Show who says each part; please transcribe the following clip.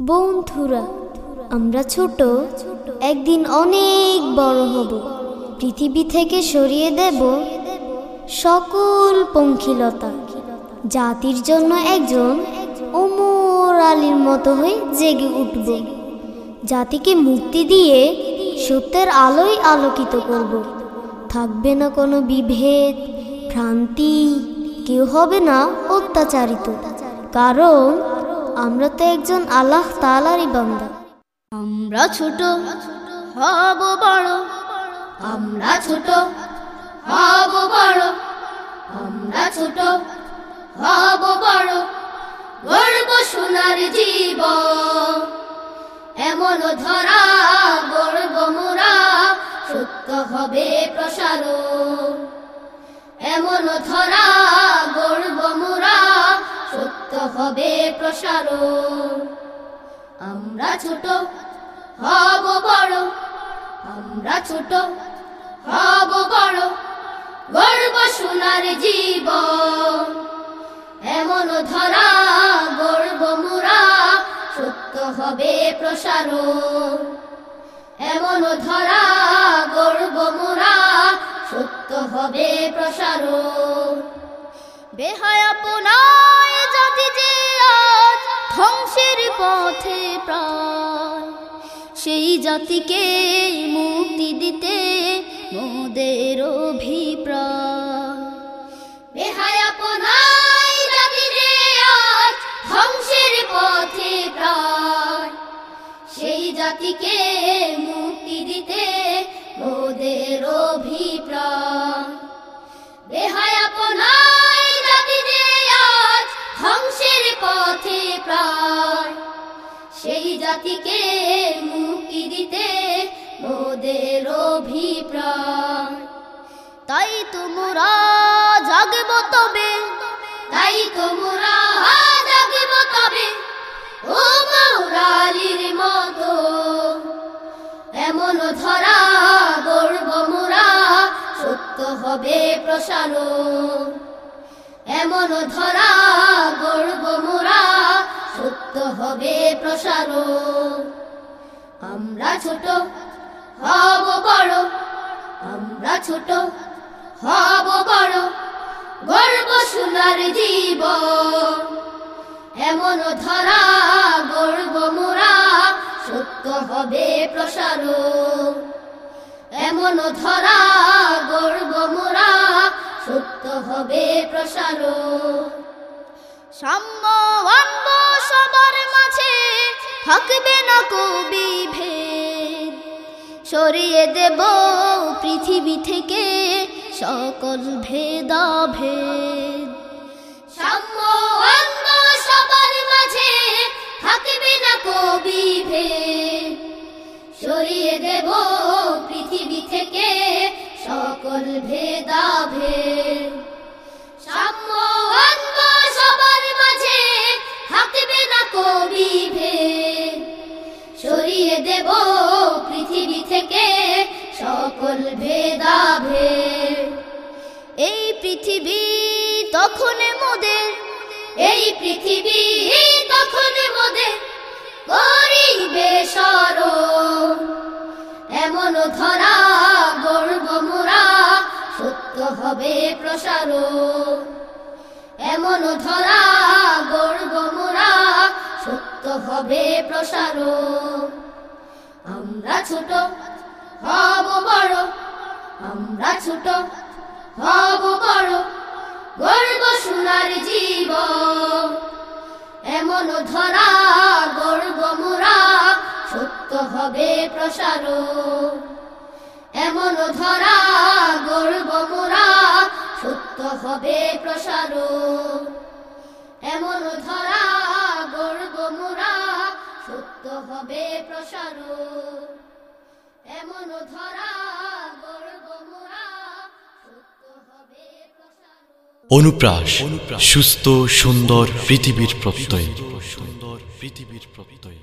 Speaker 1: বন্ধুরা, আমরা ছোট। একদিন অনেক বড় হব। পৃথিবী থেকে সরিয়ে দেব সকল পঙ্খিলতা। জাতির জন্য একজন ওমর আলীর মতো হয়ে জেগে উঠব। জাতিকে মুক্তি দিয়ে সত্যের আলোয় আলোকিত করব। থাকবে না কোনো বিভেদ, ভ্রান্তি, কেউ হবে না অত্যাচারিত। কারণ আমরা তো একজন আল্লাহ তালারই বান্দা।
Speaker 2: আমরা ছোট হব বড়, আমরা ছোট হব বড়, আমরা ছোট হব বড় গর্ব সোনার জীব। এমন ধরা গর্ব মোরা, সত্য হবে প্রসার। এমন ধরা গর্ব মোরা, সত্য হবে প্রসার আমরা ছোট হব বড়, আমরা ছোট হব বড় গর্ব সোনার জীব এমন ধরা গর্ব মোরা, সত্য হবে প্রসার হবে প্রসার বেহায়াপনায় জাতি যে আজ ধ্বংসের পথে প্রায় সেই জাতিকে মুক্তি দিতে মোদের অভিপ্রায়। বেহায়াপনায় জাতি যে আজ ধ্বংসের পথে প্রায় সেই জাতিকে মুক্তি দিতে জাতিকে মুক্তি দিতে মোদের অভিপ্রায় তাই তোমরা জাগব তবে, তাই তোমরা জাগব তবে, ও মৌরালির মতো। এমন ধরা গর্ব মোরা, সত্য হবে প্রসার এমন ধরা গর্ব মোরা সত্য হবে প্রসার আমরা ছোট হব বড়, আমরা ছোট হব বড়, গর্ব সোনার জীব। এমন ধরা গর্ব মোরা, সত্য হবে প্রসার এমন ধরা গর্ব মোরা, সত্য হবে প্রসার সাম্য সবার মাঝে থাকবে না কবি ভেদ সরিয়ে দেব পৃথিবী থেকে সকল ভেদা ভেদ সাম্য আনব সবার মাঝে থাকবে না কবি ভেদ সরিয়ে দেব পৃথিবী থেকে সকল ভেদা সকল ভেদা ভেদ এই পৃথিবী তখন মোদের এই পৃথিবী তখন মোদের করিবে স্মরণ এমন ধরা গর্ব মোরা, সত্য হবে প্রসার। এমন ধরা গর্ব মোরা, সত্য হবে প্রসার। আমরা ছোট হব বড়, আমরা ছোট, হব বড়, গর্ব সোনার জীব। এমন ধরা, গর্ব মোরা, সত্য হবে প্রসার। এমন ধরা, গর্ব মোরা, সত্য হবে প্রসার। এমন ধরা, গর্ব মোরা, সত্য হবে প্রসার। এমন ধরা গর্ব মোরা সত্য হবে
Speaker 3: অনুপ্রাস সুস্থ সুন্দর পৃথিবীর প্রত্যয়। সুন্দর পৃথিবীর প্রত্যয়।